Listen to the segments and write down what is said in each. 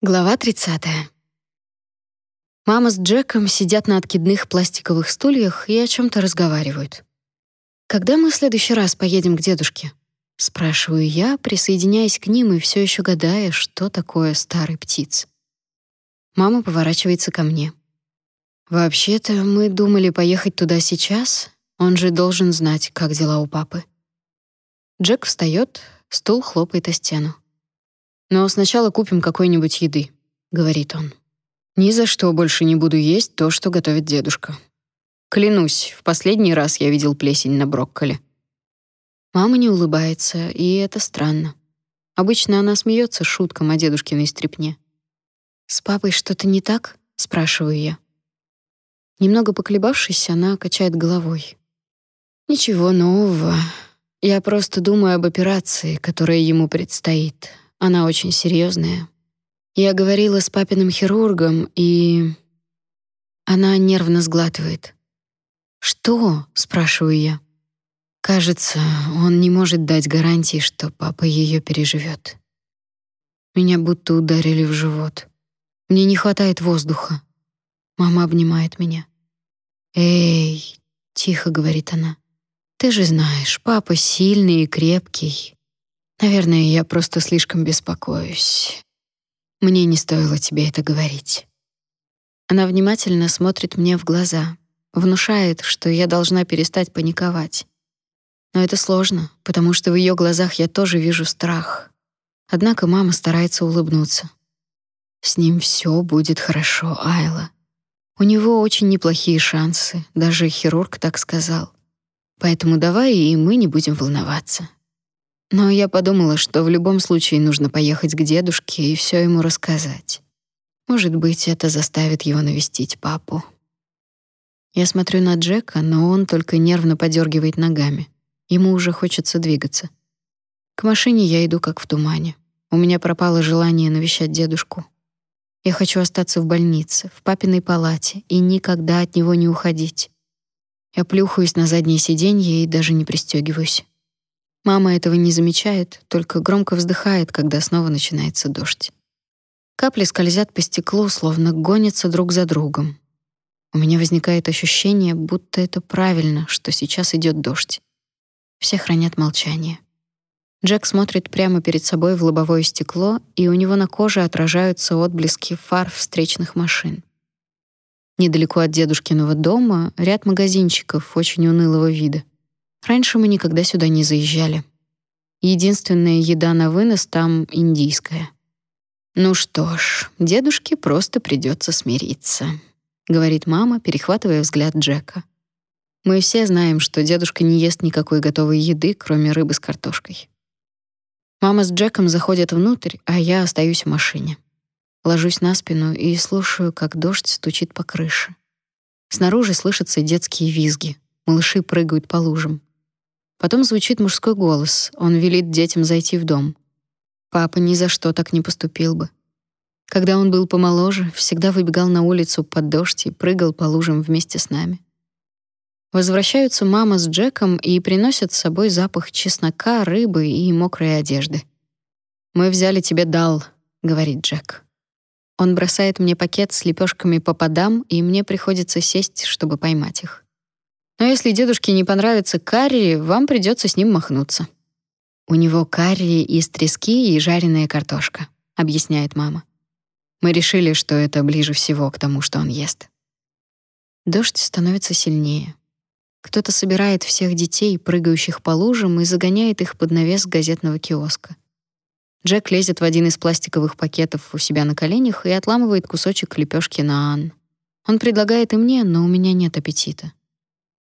Глава 30. Мама с Джеком сидят на откидных пластиковых стульях и о чем то разговаривают. Когда мы в следующий раз поедем к дедушке? спрашиваю я, присоединяясь к ним и все еще гадая, что такое старый птиц. Мама поворачивается ко мне. Вообще-то мы думали поехать туда сейчас. Он же должен знать, как дела у папы. Джек встает, стул хлопает о стену. Но сначала купим какой-нибудь еды, говорит он. Ни за что больше не буду есть то, что готовит дедушка. Клянусь, в последний раз я видел плесень на брокколи. Мама не улыбается, и это странно. Обычно она смеется шуткам о дедушкиной стряпне. С папой что-то не так? спрашиваю я. Немного поколебавшись, она качает головой. Ничего нового. Я просто думаю об операции, которая ему предстоит. Она очень серьезная. Я говорила с папиным хирургом, и она нервно сглатывает. Что? спрашиваю я. Кажется, он не может дать гарантии, что папа ее переживет. Меня будто ударили в живот. Мне не хватает воздуха. Мама обнимает меня. Эй, тихо говорит она. Ты же знаешь, папа сильный и крепкий. Наверное, я просто слишком беспокоюсь. Мне не стоило тебе это говорить. Она внимательно смотрит мне в глаза, внушает, что я должна перестать паниковать. Но это сложно, потому что в ее глазах я тоже вижу страх. Однако мама старается улыбнуться. С ним все будет хорошо, Айла. У него очень неплохие шансы, даже хирург так сказал. Поэтому давай и мы не будем волноваться. Но я подумала, что в любом случае нужно поехать к дедушке и все ему рассказать. Может быть, это заставит его навестить папу. Я смотрю на Джека, но он только нервно подергивает ногами. Ему уже хочется двигаться. К машине я иду как в тумане. У меня пропало желание навещать дедушку. Я хочу остаться в больнице, в папиной палате и никогда от него не уходить. Я плюхаюсь на заднее сиденье и даже не пристегиваюсь. Мама этого не замечает, только громко вздыхает, когда снова начинается дождь. Капли скользят по стеклу, словно гонятся друг за другом. У меня возникает ощущение, будто это правильно, что сейчас идет дождь. Все хранят молчание. Джек смотрит прямо перед собой в лобовое стекло, и у него на коже отражаются отблески фар встречных машин. Недалеко от дедушкиного дома ряд магазинчиков очень унылого вида. Раньше мы никогда сюда не заезжали. Единственная еда на вынос там индийская. Ну что ж, дедушке просто придется смириться, говорит мама, перехватывая взгляд Джека. Мы все знаем, что дедушка не ест никакой готовой еды, кроме рыбы с картошкой. Мама с Джеком заходят внутрь, а я остаюсь в машине. Ложусь на спину и слушаю, как дождь стучит по крыше. Снаружи слышатся детские визги. Малыши прыгают по лужам. Потом звучит мужской голос. Он велит детям зайти в дом. Папа ни за что так не поступил бы. Когда он был помоложе, всегда выбегал на улицу под дождь и прыгал по лужам вместе с нами. Возвращаются мама с Джеком и приносят с собой запах чеснока, рыбы и мокрой одежды. «Мы взяли тебе дал», — говорит Джек. Он бросает мне пакет с лепешками по подам, и мне приходится сесть, чтобы поймать их. Но если дедушке не понравится карри, вам придется с ним махнуться. У него карри из трески и жареная картошка, объясняет мама. Мы решили, что это ближе всего к тому, что он ест. Дождь становится сильнее. Кто-то собирает всех детей, прыгающих по лужам, и загоняет их под навес газетного киоска. Джек лезет в один из пластиковых пакетов у себя на коленях и отламывает кусочек лепешки на Ан. Он предлагает и мне, но у меня нет аппетита.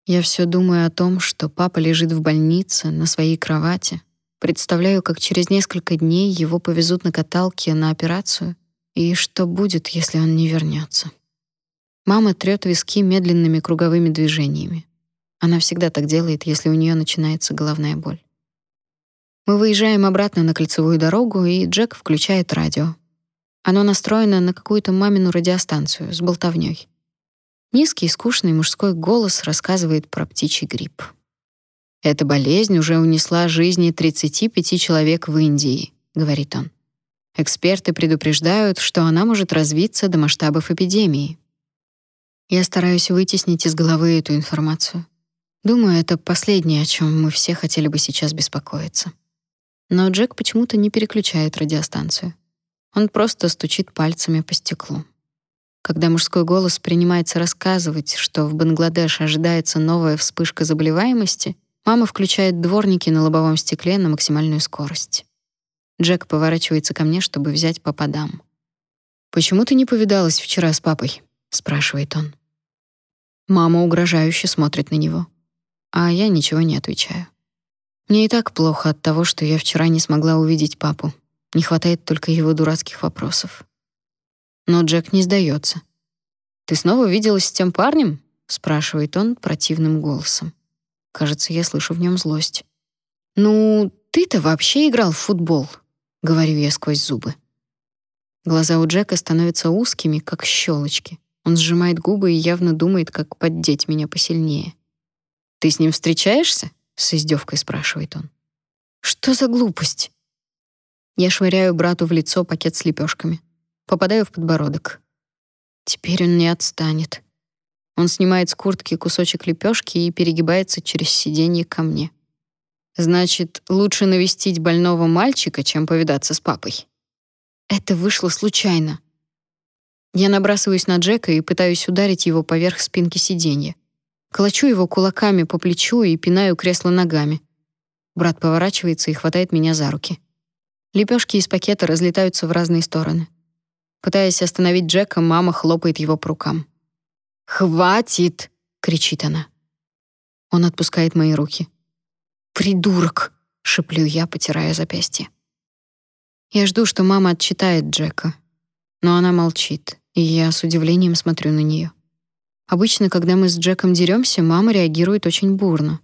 Я все думаю о том, что папа лежит в больнице на своей кровати. Представляю, как через несколько дней его повезут на каталке на операцию, и что будет, если он не вернется. Мама трёт виски медленными круговыми движениями. Она всегда так делает, если у нее начинается головная боль. Мы выезжаем обратно на кольцевую дорогу, и Джек включает радио. Оно настроено на какую-то мамину радиостанцию с болтовнёй. Низкий, скучный мужской голос рассказывает про птичий грипп. Эта болезнь уже унесла жизни 35 человек в Индии, говорит он. Эксперты предупреждают, что она может развиться до масштабов эпидемии. Я стараюсь вытеснить из головы эту информацию. Думаю, это последнее, о чем мы все хотели бы сейчас беспокоиться. Но Джек почему-то не переключает радиостанцию. Он просто стучит пальцами по стеклу. Когда мужской голос принимается рассказывать, что в Бангладеш ожидается новая вспышка заболеваемости, мама включает дворники на лобовом стекле на максимальную скорость. Джек поворачивается ко мне, чтобы взять по подам. «Почему ты не повидалась вчера с папой?» — спрашивает он. Мама угрожающе смотрит на него, а я ничего не отвечаю. Мне и так плохо от того, что я вчера не смогла увидеть папу. Не хватает только его дурацких вопросов. Но Джек не сдается. «Ты снова виделась с тем парнем?» — спрашивает он противным голосом. Кажется, я слышу в нем злость. «Ну, ты-то вообще играл в футбол?» — говорю я сквозь зубы. Глаза у Джека становятся узкими, как щелочки. Он сжимает губы и явно думает, как поддеть меня посильнее. «Ты с ним встречаешься?» — с издевкой спрашивает он. «Что за глупость?» Я швыряю брату в лицо пакет с лепешками. Попадаю в подбородок. Теперь он не отстанет. Он снимает с куртки кусочек лепешки и перегибается через сиденье ко мне. Значит, лучше навестить больного мальчика, чем повидаться с папой. Это вышло случайно. Я набрасываюсь на Джека и пытаюсь ударить его поверх спинки сиденья. Колочу его кулаками по плечу и пинаю кресло ногами. Брат поворачивается и хватает меня за руки. Лепешки из пакета разлетаются в разные стороны. Пытаясь остановить Джека, мама хлопает его по рукам. «Хватит!» — кричит она. Он отпускает мои руки. «Придурок!» — шеплю я, потирая запястье. Я жду, что мама отчитает Джека, но она молчит, и я с удивлением смотрю на нее. Обычно, когда мы с Джеком деремся, мама реагирует очень бурно.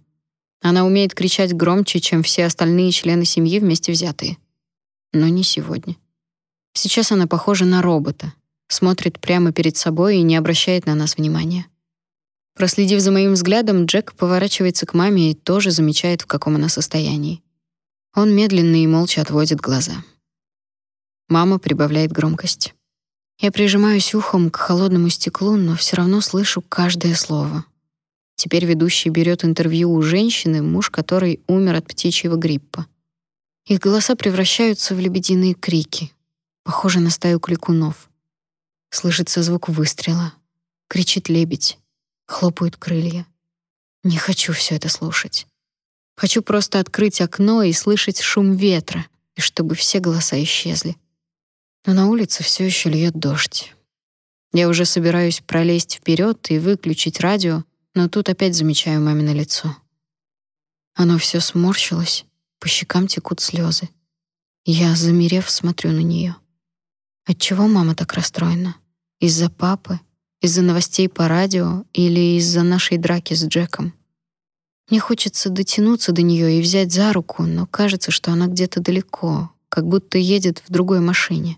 Она умеет кричать громче, чем все остальные члены семьи вместе взятые. Но не сегодня. Сейчас она похожа на робота, смотрит прямо перед собой и не обращает на нас внимания. Проследив за моим взглядом, Джек поворачивается к маме и тоже замечает, в каком она состоянии. Он медленно и молча отводит глаза. Мама прибавляет громкость. Я прижимаюсь ухом к холодному стеклу, но все равно слышу каждое слово. Теперь ведущий берет интервью у женщины, муж которой умер от птичьего гриппа. Их голоса превращаются в лебединые крики, Похоже на стаю кликунов. Слышится звук выстрела. Кричит лебедь. Хлопают крылья. Не хочу все это слушать. Хочу просто открыть окно и слышать шум ветра, и чтобы все голоса исчезли. Но на улице все еще льет дождь. Я уже собираюсь пролезть вперед и выключить радио, но тут опять замечаю мамино лицо. Оно все сморщилось, по щекам текут слезы. Я, замерев, смотрю на нее. Отчего мама так расстроена? Из-за папы? Из-за новостей по радио или из-за нашей драки с Джеком? Мне хочется дотянуться до нее и взять за руку, но кажется, что она где-то далеко, как будто едет в другой машине.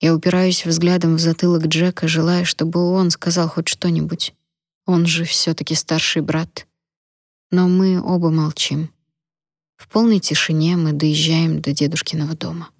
Я упираюсь взглядом в затылок Джека, желая, чтобы он сказал хоть что-нибудь. Он же все таки старший брат. Но мы оба молчим. В полной тишине мы доезжаем до дедушкиного дома.